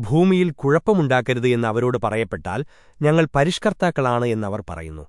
ഭൂമിയിൽ കുഴപ്പമുണ്ടാക്കരുത് എന്ന് അവരോട് പറയപ്പെട്ടാൽ ഞങ്ങൾ പരിഷ്കർത്താക്കളാണ് എന്നവർ പറയുന്നു.